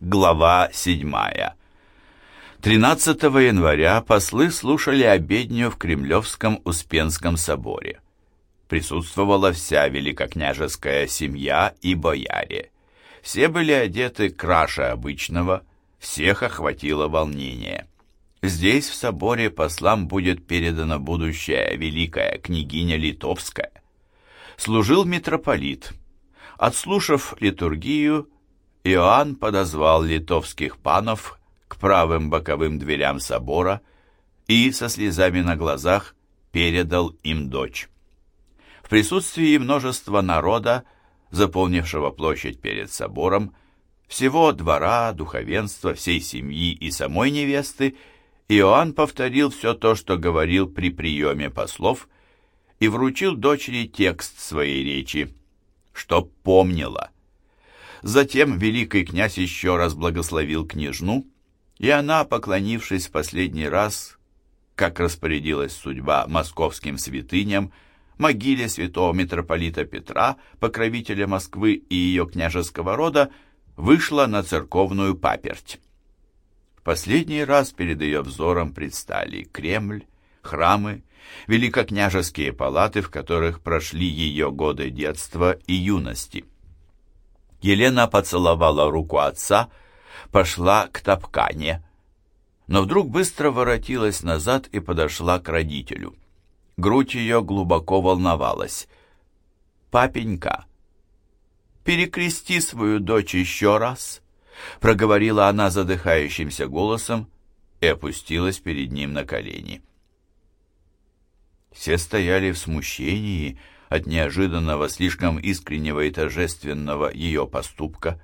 Глава 7. 13 января послы слушали обедню в Кремлевском Успенском соборе. Присутствовала вся великокняжеская семья и бояре. Все были одеты краше обычного, всех охватило волнение. Здесь, в соборе, послам будет передана будущая великая княгиня Литовская. Служил митрополит. Отслушав литургию, Иоанн подозвал литовских панов к правым боковым дверям собора и со слезами на глазах передал им дочь. В присутствии множества народа, заполнившего площадь перед собором, всего двора, духовенства, всей семьи и самой невесты, Иоанн повторил все то, что говорил при приеме послов, и вручил дочери текст своей речи, чтоб помнила – Затем великий князь еще раз благословил княжну, и она, поклонившись в последний раз, как распорядилась судьба московским святыням, могиле святого митрополита Петра, покровителя Москвы и ее княжеского рода, вышла на церковную паперть. В последний раз перед ее взором предстали Кремль, храмы, великокняжеские палаты, в которых прошли ее годы детства и юности. Елена поцеловала руку отца, пошла к топкане, но вдруг быстро воротилась назад и подошла к родителю. Грудь ее глубоко волновалась. «Папенька, перекрести свою дочь еще раз», — проговорила она задыхающимся голосом и опустилась перед ним на колени. Все стояли в смущении, — от неожиданного, слишком искреннего и торжественного ее поступка.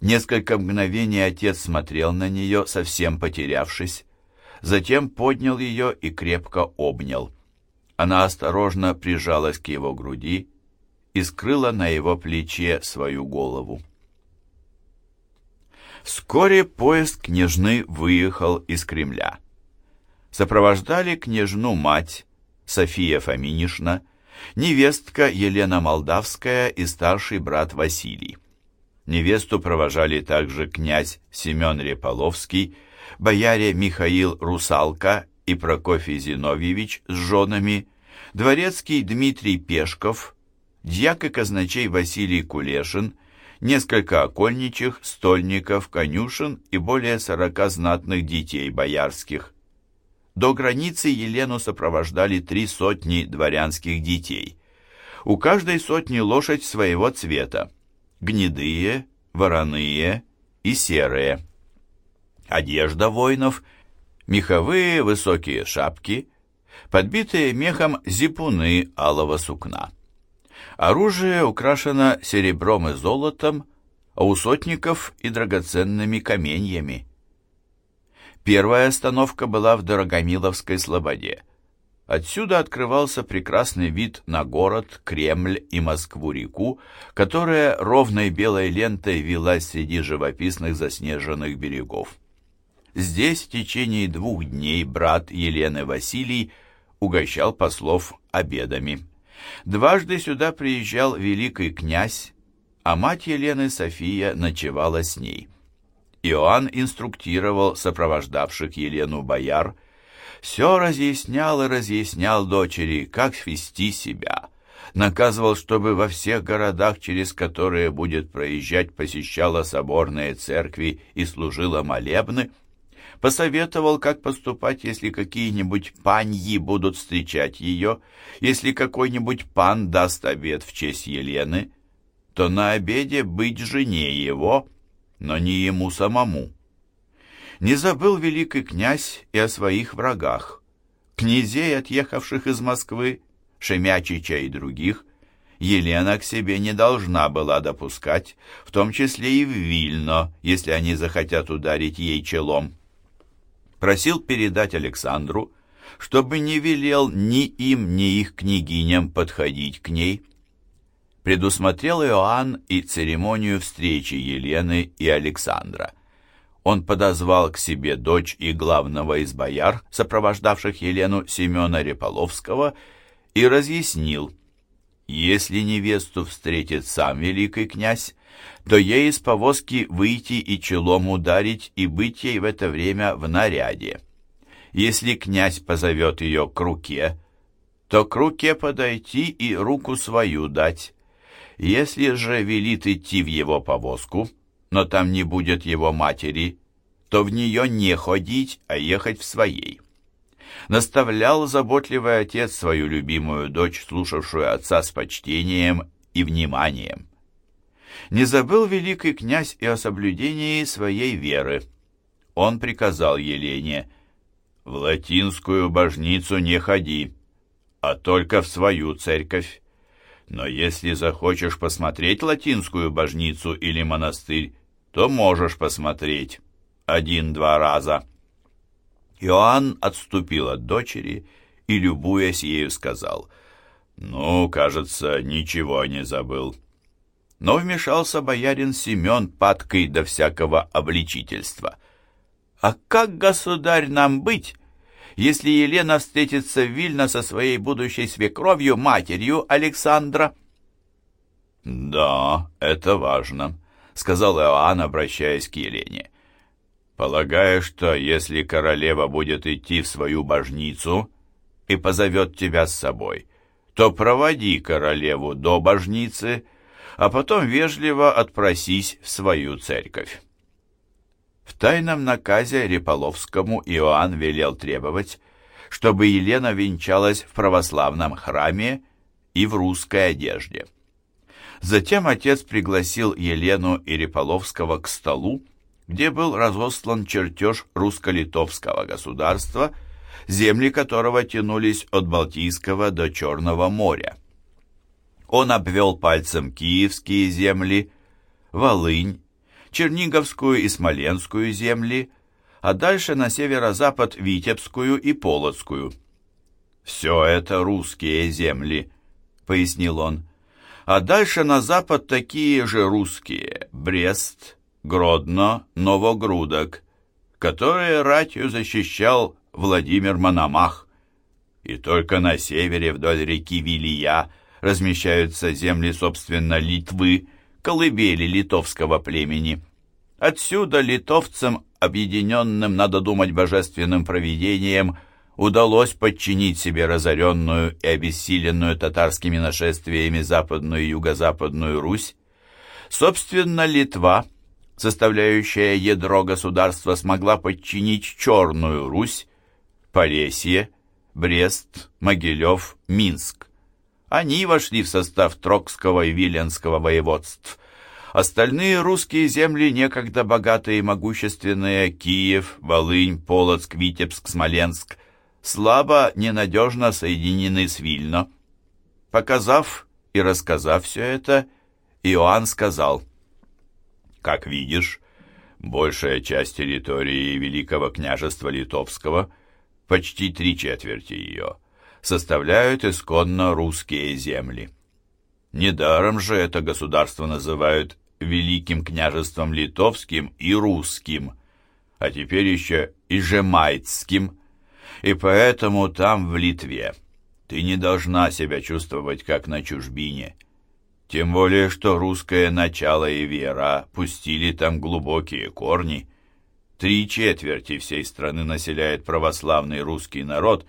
Несколько мгновений отец смотрел на нее, совсем потерявшись. Затем поднял ее и крепко обнял. Она осторожно прижалась к его груди и скрыла на его плече свою голову. Вскоре поезд княжны выехал из Кремля. Сопровождали княжну мать, София Фоминишна, невестка Елена Молдавская и старший брат Василий. Невесту провожали также князь Семен Реполовский, бояре Михаил Русалка и Прокофий Зиновьевич с женами, дворецкий Дмитрий Пешков, дьяк и казначей Василий Кулешин, несколько окольничих, стольников, конюшен и более сорока знатных детей боярских. До границы Елену сопровождали три сотни дворянских детей. У каждой сотни лошадь своего цвета. Гнедые, вороные и серые. Одежда воинов – меховые высокие шапки, подбитые мехом зипуны алого сукна. Оружие украшено серебром и золотом, а у сотников и драгоценными каменьями – Первая остановка была в Дорогомиловской слободе. Отсюда открывался прекрасный вид на город, Кремль и Москву-реку, которая ровной белой лентой велась среди живописных заснеженных берегов. Здесь в течение двух дней брат Елены Василий угощал послов обедами. Дважды сюда приезжал великий князь, а мать Елены София ночевала с ней. Иоанн инструктировал сопровождавших Елену бояр, все разъяснял и разъяснял дочери, как вести себя, наказывал, чтобы во всех городах, через которые будет проезжать, посещала соборные церкви и служила молебны, посоветовал, как поступать, если какие-нибудь паньи будут встречать ее, если какой-нибудь пан даст обед в честь Елены, то на обеде быть жене его – но не ему самому. Не забыл великий князь и о своих врагах. Князей, отъехавших из Москвы, Шемячича и других, Елена к себе не должна была допускать, в том числе и в Вильно, если они захотят ударить ей челом. Просил передать Александру, чтобы не велел ни им, ни их княгиням подходить к ней, предусмотрел Иоанн и церемонию встречи Елены и Александра. Он подозвал к себе дочь и главного из бояр, сопровождавших Елену Семена Реполовского, и разъяснил, если невесту встретит сам великий князь, то ей из повозки выйти и челом ударить, и быть ей в это время в наряде. Если князь позовет ее к руке, то к руке подойти и руку свою дать. Если же велит идти в его повозку, но там не будет его матери, то в нее не ходить, а ехать в своей. Наставлял заботливый отец свою любимую дочь, слушавшую отца с почтением и вниманием. Не забыл великий князь и о соблюдении своей веры. Он приказал Елене, «В латинскую божницу не ходи, а только в свою церковь. Но если захочешь посмотреть латинскую божницу или монастырь, то можешь посмотреть один-два раза». Иоанн отступил от дочери и, любуясь ею, сказал, «Ну, кажется, ничего не забыл». Но вмешался боярин Семен падкой до всякого обличительства. «А как, государь, нам быть, если Елена встретится в Вильно со своей будущей свекровью, матерью Александра?» «Да, это важно», — сказал Иоанн, обращаясь к Елене. Полагаю, что если королева будет идти в свою божницу и позовет тебя с собой, то проводи королеву до божницы, а потом вежливо отпросись в свою церковь. В тайном наказе Реполовскому Иоанн велел требовать, чтобы Елена венчалась в православном храме и в русской одежде. Затем отец пригласил Елену и Реполовского к столу, где был разослан чертеж русско-литовского государства, земли которого тянулись от Балтийского до Черного моря. Он обвел пальцем киевские земли, Волынь, Черниговскую и Смоленскую земли, а дальше на северо-запад Витебскую и Полоцкую. «Все это русские земли», — пояснил он. «А дальше на запад такие же русские — Брест, Гродно, Новогрудок, которые ратью защищал Владимир Мономах. И только на севере вдоль реки Вилия размещаются земли, собственно, Литвы, колыбели литовского племени. Отсюда литовцам, объединенным, надо думать, божественным провидением, удалось подчинить себе разоренную и обессиленную татарскими нашествиями западную и юго-западную Русь. Собственно, Литва – составляющая ядро государства, смогла подчинить Черную Русь, Полесье, Брест, Могилев, Минск. Они вошли в состав Трокского и Виленского воеводств. Остальные русские земли, некогда богатые и могущественные, Киев, Волынь, Полоцк, Витебск, Смоленск, слабо, ненадежно соединены с Вильно. Показав и рассказав все это, Иоанн сказал – как видишь, большая часть территории Великого княжества Литовского, почти три четверти ее, составляют исконно русские земли. Недаром же это государство называют Великим княжеством Литовским и Русским, а теперь еще и Жемайцким, и поэтому там, в Литве, ты не должна себя чувствовать как на чужбине – тем более, что русское начало и вера пустили там глубокие корни. Три четверти всей страны населяет православный русский народ,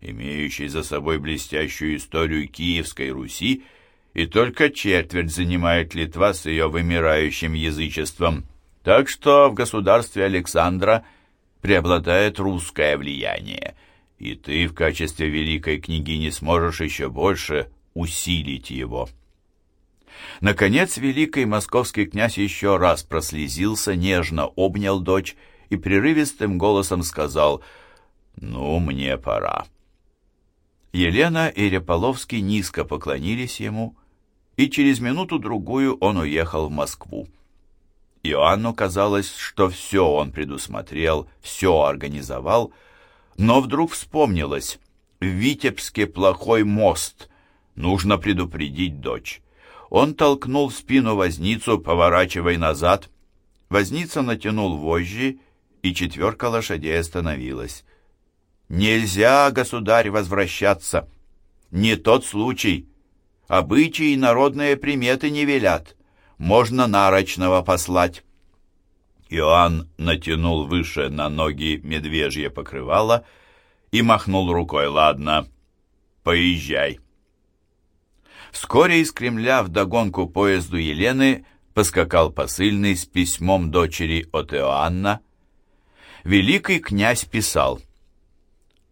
имеющий за собой блестящую историю Киевской Руси, и только четверть занимает Литва с ее вымирающим язычеством. Так что в государстве Александра преобладает русское влияние, и ты в качестве великой княгини сможешь еще больше усилить его». Наконец, великий московский князь еще раз прослезился, нежно обнял дочь и прерывистым голосом сказал «Ну, мне пора». Елена и Реполовский низко поклонились ему, и через минуту-другую он уехал в Москву. Иоанну казалось, что все он предусмотрел, все организовал, но вдруг вспомнилось, в Витебске плохой мост, нужно предупредить дочь. Он толкнул в спину возницу, поворачивая назад. Возница натянул вожжи, и четверка лошадей остановилась. «Нельзя, государь, возвращаться! Не тот случай! Обычаи и народные приметы не велят. можно нарочного послать». Иоанн натянул выше на ноги медвежье покрывало и махнул рукой. «Ладно, поезжай». Вскоре из Кремля вдогонку поезду Елены поскакал посыльный с письмом дочери от Иоанна. Великий князь писал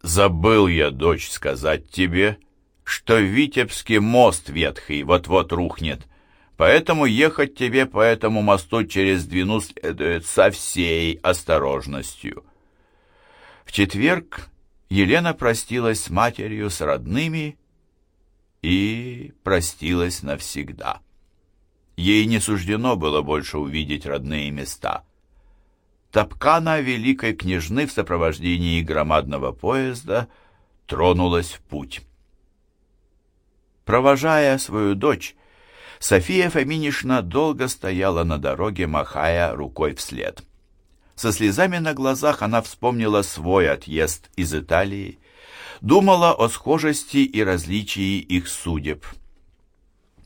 «Забыл я, дочь, сказать тебе, что Витебский мост ветхий вот-вот рухнет, поэтому ехать тебе по этому мосту через Двину следует со всей осторожностью». В четверг Елена простилась с матерью, с родными и простилась навсегда. Ей не суждено было больше увидеть родные места. Топкана великой княжны в сопровождении громадного поезда тронулась в путь. Провожая свою дочь, София Фоминишна долго стояла на дороге, махая рукой вслед. Со слезами на глазах она вспомнила свой отъезд из Италии, думала о схожести и различии их судеб.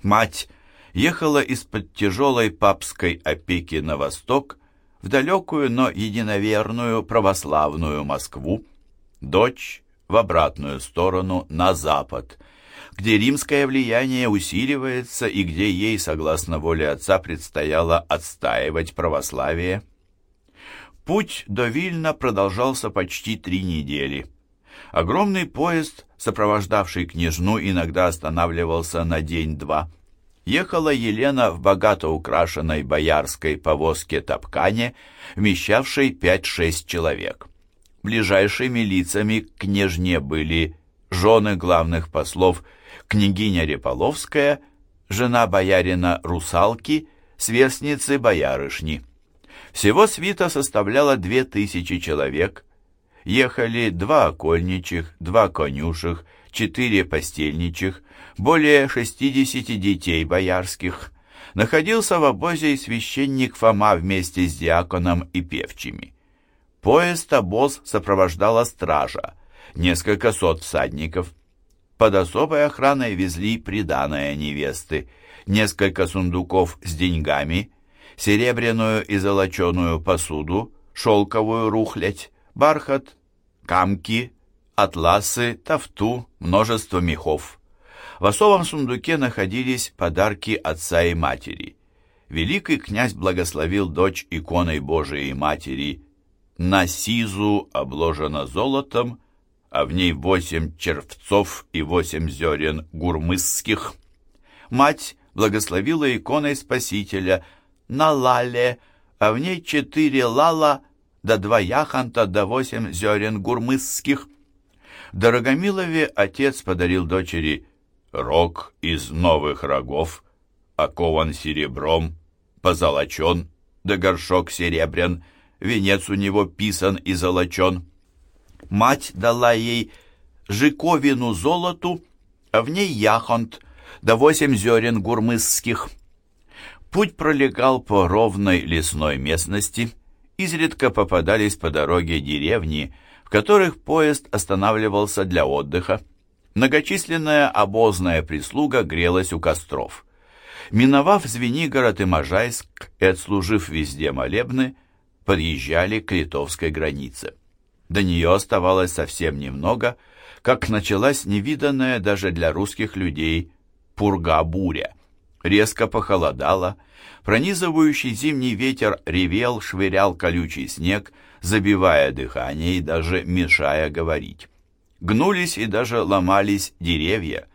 Мать ехала из-под тяжелой папской опеки на восток в далекую, но единоверную православную Москву, дочь в обратную сторону, на запад, где римское влияние усиливается и где ей, согласно воле отца, предстояло отстаивать православие. Путь до Вильна продолжался почти три недели. Огромный поезд, сопровождавший княжну, иногда останавливался на день-два. Ехала Елена в богато украшенной боярской повозке Топкане, вмещавшей пять-шесть человек. Ближайшими лицами к княжне были жены главных послов княгиня Реполовская, жена боярина Русалки, сверстницы боярышни. Всего свита составляла две тысячи человек, ехали два окольничих, два конюших, четыре постельничих, более шестидесяти детей боярских. Находился в обозе и священник Фома вместе с диаконом и певчими. Поезд-обоз сопровождала стража, несколько сот всадников. Под особой охраной везли приданое невесты, несколько сундуков с деньгами, серебряную и золоченую посуду, шелковую рухлядь, бархат, камки, атласы, тафту, множество мехов. В особом сундуке находились подарки отца и матери. Великий князь благословил дочь иконой Божией Матери. На сизу обложена золотом, а в ней восемь червцов и восемь зерен гурмысских. Мать благословила иконой Спасителя на лале, а в ней четыре лала да два яхонта, да восемь зерен гурмысских. Дорогомилове отец подарил дочери рог из новых рогов, окован серебром, позолочен, да горшок серебрян, венец у него писан и золочен. Мать дала ей жиковину золоту, а в ней яхонт, да восемь зерен гурмысских. Путь пролегал по ровной лесной местности, изредка попадались по дороге деревни, которых поезд останавливался для отдыха. Многочисленная обозная прислуга грелась у костров. Миновав Звенигород и Можайск и отслужив везде молебны, подъезжали к литовской границе. До нее оставалось совсем немного, как началась невиданная даже для русских людей пурга-буря. Резко похолодало, Пронизывающий зимний ветер ревел, швырял колючий снег, забивая дыхание и даже мешая говорить. Гнулись и даже ломались деревья.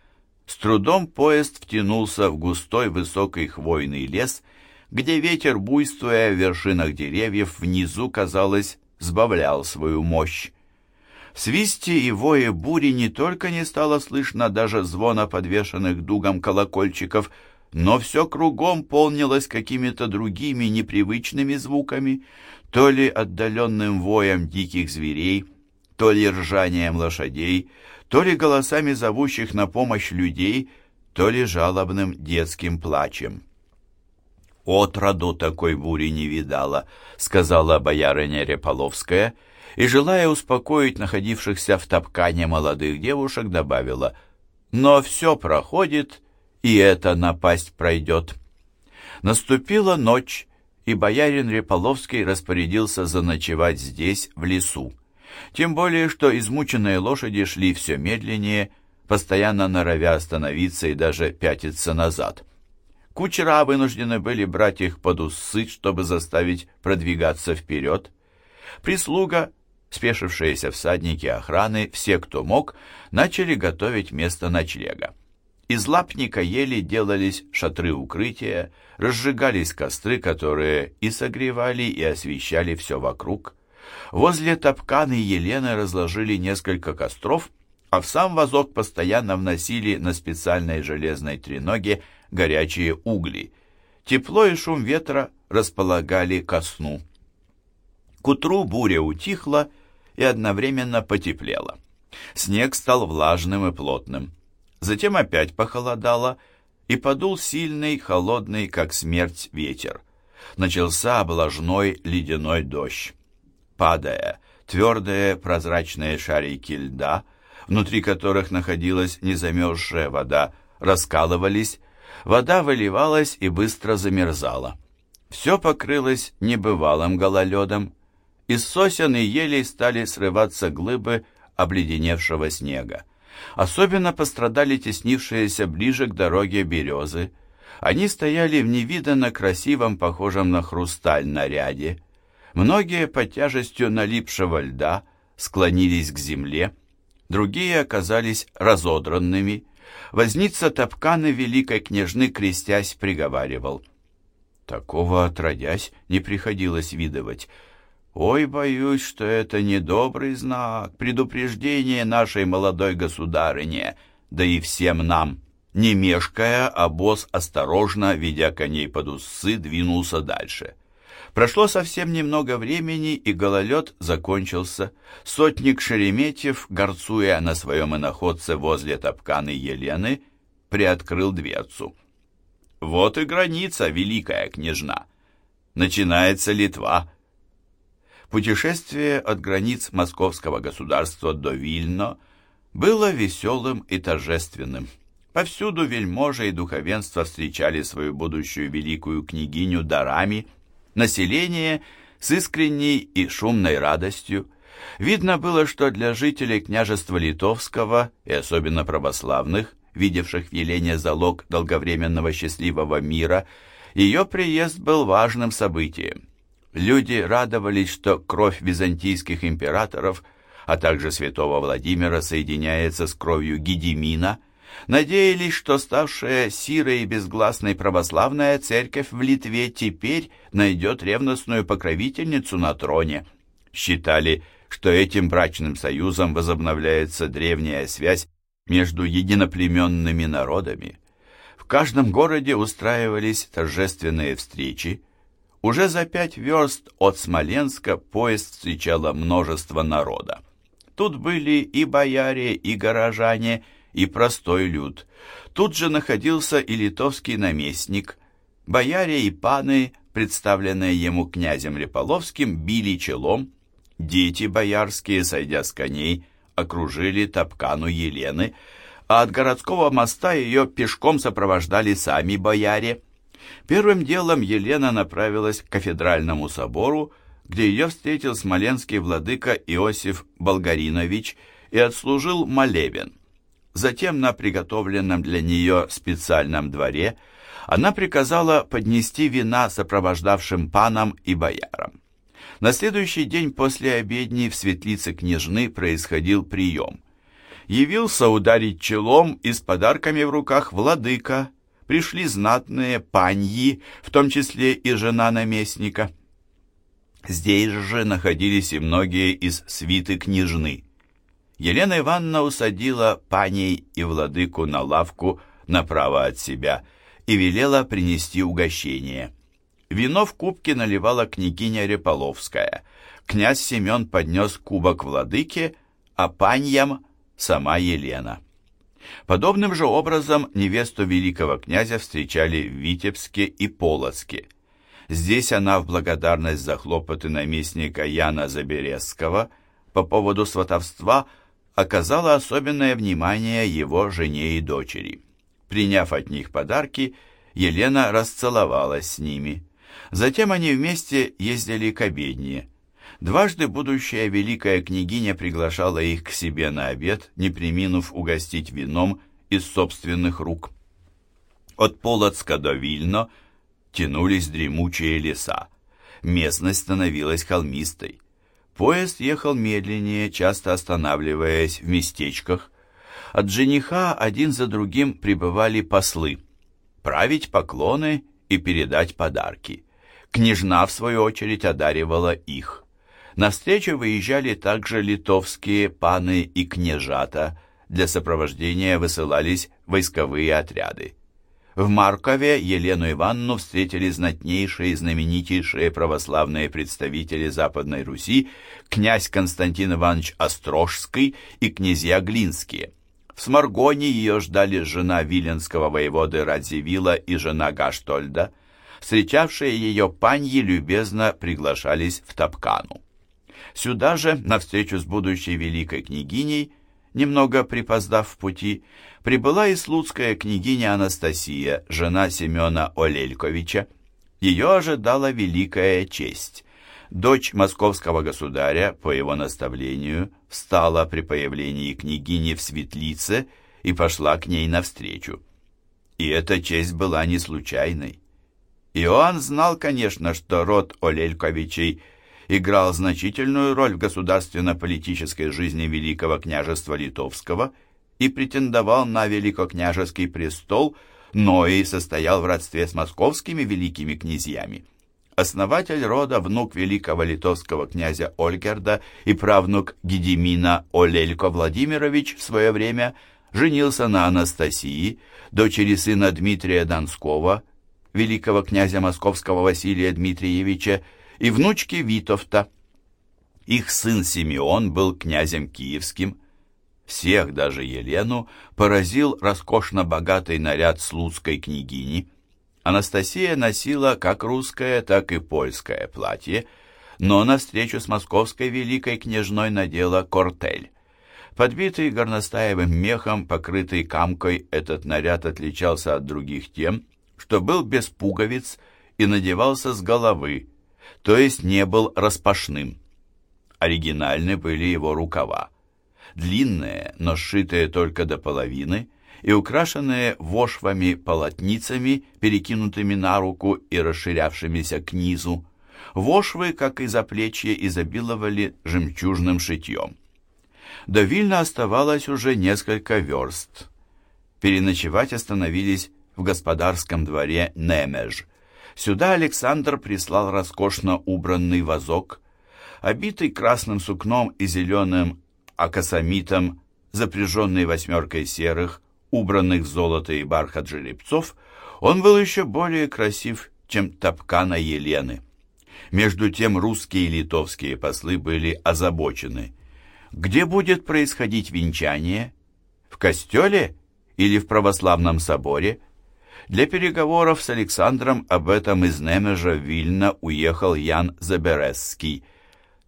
С трудом поезд втянулся в густой высокий хвойный лес, где ветер, буйствуя в вершинах деревьев, внизу, казалось, сбавлял свою мощь. В свисте и вое бури не только не стало слышно даже звона подвешенных дугом колокольчиков, но все кругом полнилось какими-то другими непривычными звуками, то ли отдаленным воем диких зверей, то ли ржанием лошадей, то ли голосами зовущих на помощь людей, то ли жалобным детским плачем. «Отроду такой бури не видала», — сказала боярыня Реполовская, и, желая успокоить находившихся в топкане молодых девушек, добавила, «Но все проходит, и эта напасть пройдет. Наступила ночь, и боярин Реполовский распорядился заночевать здесь, в лесу. Тем более, что измученные лошади шли все медленнее, постоянно норовя остановиться и даже пятиться назад. Кучера вынуждены были брать их под усы, чтобы заставить продвигаться вперед. Прислуга, спешившиеся всадники охраны, все, кто мог, начали готовить место ночлега. Из лапника ели делались шатры укрытия, разжигались костры, которые и согревали, и освещали все вокруг. Возле топканы Елены разложили несколько костров, а в сам вазок постоянно вносили на специальной железной треноге горячие угли. Тепло и шум ветра располагали ко сну. К утру буря утихла и одновременно потеплела. Снег стал влажным и плотным. Затем опять похолодало, и подул сильный, холодный, как смерть, ветер. Начался облажной ледяной дождь. Падая, твердые прозрачные шарики льда, внутри которых находилась незамерзшая вода, раскалывались, вода выливалась и быстро замерзала. Все покрылось небывалым гололедом. Из сосен и елей стали срываться глыбы обледеневшего снега. Особенно пострадали теснившиеся ближе к дороге березы. Они стояли в невиданно красивом, похожем на хрусталь наряде. Многие под тяжестью налипшего льда склонились к земле, другие оказались разодранными. Возница топканы великой княжны, крестясь, приговаривал. Такого отродясь не приходилось видывать. Ой, боюсь, что это недобрый знак, предупреждение нашей молодой государыне, да и всем нам. Не мешкая, босс осторожно, ведя коней под усы, двинулся дальше. Прошло совсем немного времени, и гололед закончился. Сотник Шереметьев, горцуя на своем иноходце возле топканы Елены, приоткрыл дверцу. «Вот и граница, великая княжна! Начинается Литва!» Путешествие от границ московского государства до Вильно было веселым и торжественным. Повсюду вельможи и духовенство встречали свою будущую великую княгиню дарами, население с искренней и шумной радостью. Видно было, что для жителей княжества Литовского и особенно православных, видевших в Елене залог долговременного счастливого мира, ее приезд был важным событием. Люди радовались, что кровь византийских императоров, а также святого Владимира соединяется с кровью Гедемина, надеялись, что ставшая сирой и безгласной православная церковь в Литве теперь найдет ревностную покровительницу на троне. Считали, что этим брачным союзом возобновляется древняя связь между единоплеменными народами. В каждом городе устраивались торжественные встречи, уже за пять верст от Смоленска поезд встречало множество народа. Тут были и бояре, и горожане, и простой люд. Тут же находился и литовский наместник. Бояре и паны, представленные ему князем Реполовским, били челом. Дети боярские, сойдя с коней, окружили топкану Елены, а от городского моста ее пешком сопровождали сами бояре – Первым делом Елена направилась к кафедральному собору, где ее встретил смоленский владыка Иосиф Болгаринович и отслужил молебен. Затем на приготовленном для нее специальном дворе она приказала поднести вина сопровождавшим панам и боярам. На следующий день после обедни в светлице княжны происходил прием. Явился ударить челом и с подарками в руках владыка, пришли знатные паньи, в том числе и жена наместника. Здесь же находились и многие из свиты княжны. Елена Ивановна усадила паней и владыку на лавку направо от себя и велела принести угощение. Вино в кубке наливала княгиня Реполовская. Князь Семен поднес кубок владыке, а паньям сама Елена. Подобным же образом невесту великого князя встречали в Витебске и Полоцке. Здесь она в благодарность за хлопоты наместника Яна Заберезского по поводу сватовства оказала особенное внимание его жене и дочери. Приняв от них подарки, Елена расцеловалась с ними. Затем они вместе ездили к обедне. Дважды будущая великая княгиня приглашала их к себе на обед, не приминув угостить вином из собственных рук. От Полоцка до Вильно тянулись дремучие леса. Местность становилась холмистой. Поезд ехал медленнее, часто останавливаясь в местечках. От жениха один за другим прибывали послы. Править поклоны и передать подарки. Княжна, в свою очередь, одаривала их. На встречу выезжали также литовские паны и княжата. Для сопровождения высылались войсковые отряды. В Маркове Елену Ивановну встретили знатнейшие и знаменитейшие православные представители Западной Руси, князь Константин Иванович Острожский и князья Глинские. В Сморгоне ее ждали жена виленского воеводы Радзивилла и жена Гаштольда. Встречавшие ее паньи любезно приглашались в Топкану. Сюда же, на встречу с будущей великой княгиней, немного припоздав в пути, прибыла и слуцкая княгиня Анастасия, жена Семена Олельковича. Ее ожидала великая честь. Дочь московского государя, по его наставлению, встала при появлении княгини в светлице и пошла к ней навстречу. И эта честь была не случайной. Иоанн знал, конечно, что род Олельковичей – играл значительную роль в государственно-политической жизни Великого княжества Литовского и претендовал на великокняжеский престол, но и состоял в родстве с московскими великими князьями. Основатель рода, внук великого литовского князя Ольгерда и правнук Гедемина Олелько Владимирович в свое время женился на Анастасии, дочери сына Дмитрия Донского, великого князя московского Василия Дмитриевича, и внучки Витовта. Их сын Симеон был князем киевским. Всех, даже Елену, поразил роскошно богатый наряд слуцкой княгини. Анастасия носила как русское, так и польское платье, но на встречу с московской великой княжной надела кортель. Подбитый горностаевым мехом, покрытый камкой, этот наряд отличался от других тем, что был без пуговиц и надевался с головы, то есть не был распашным. Оригинальны были его рукава. Длинные, но сшитые только до половины, и украшенные вошвами-полотницами, перекинутыми на руку и расширявшимися к низу. Вошвы, как и заплечье, изобиловали жемчужным шитьем. До Вильна оставалось уже несколько верст. Переночевать остановились в господарском дворе Немеж – Сюда Александр прислал роскошно убранный вазок, обитый красным сукном и зеленым акасамитом, запряженный восьмеркой серых, убранных золото и бархат жеребцов, он был еще более красив, чем топкана Елены. Между тем русские и литовские послы были озабочены. Где будет происходить венчание? В костеле или в православном соборе – для переговоров с Александром об этом из Немежа в Вильно уехал Ян Забересский.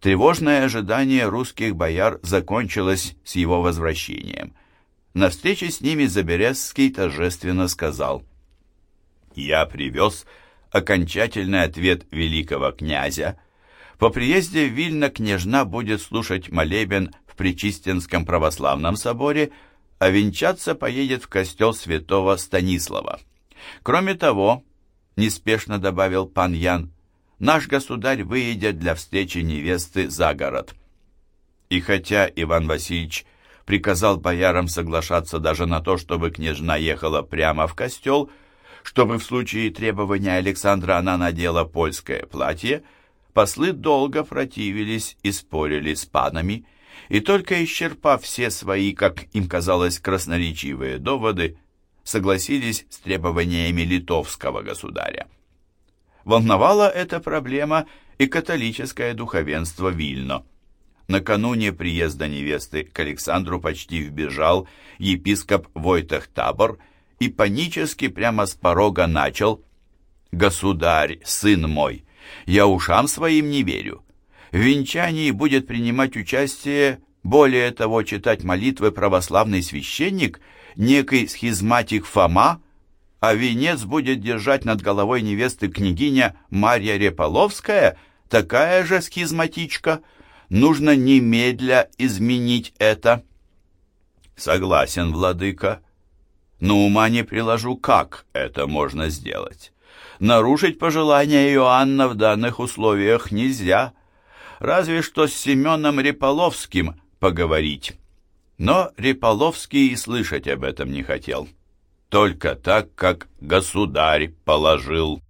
Тревожное ожидание русских бояр закончилось с его возвращением. На встрече с ними Заберезский торжественно сказал «Я привез окончательный ответ великого князя. По приезде в Вильно княжна будет слушать молебен в Пречистенском православном соборе, а венчаться поедет в костел святого Станислава. Кроме того, неспешно добавил пан Ян, наш государь выедет для встречи невесты за город. И хотя Иван Васильевич приказал боярам соглашаться даже на то, чтобы княжна ехала прямо в костел, чтобы в случае требования Александра она надела польское платье, послы долго противились и спорили с панами, и только исчерпав все свои, как им казалось, красноречивые доводы, согласились с требованиями литовского государя. Волновала эта проблема и католическое духовенство Вильно. Накануне приезда невесты к Александру почти вбежал епископ Войтах Табор и панически прямо с порога начал «Государь, сын мой, я ушам своим не верю. В венчании будет принимать участие, более того, читать молитвы православный священник – некий схизматик Фома, а венец будет держать над головой невесты княгиня Марья Реполовская, такая же схизматичка. Нужно немедля изменить это. Согласен, владыка. Но ума не приложу, как это можно сделать. Нарушить пожелания Иоанна в данных условиях нельзя. Разве что с Семеном Реполовским поговорить. Но Реполовский и слышать об этом не хотел. Только так, как государь положил.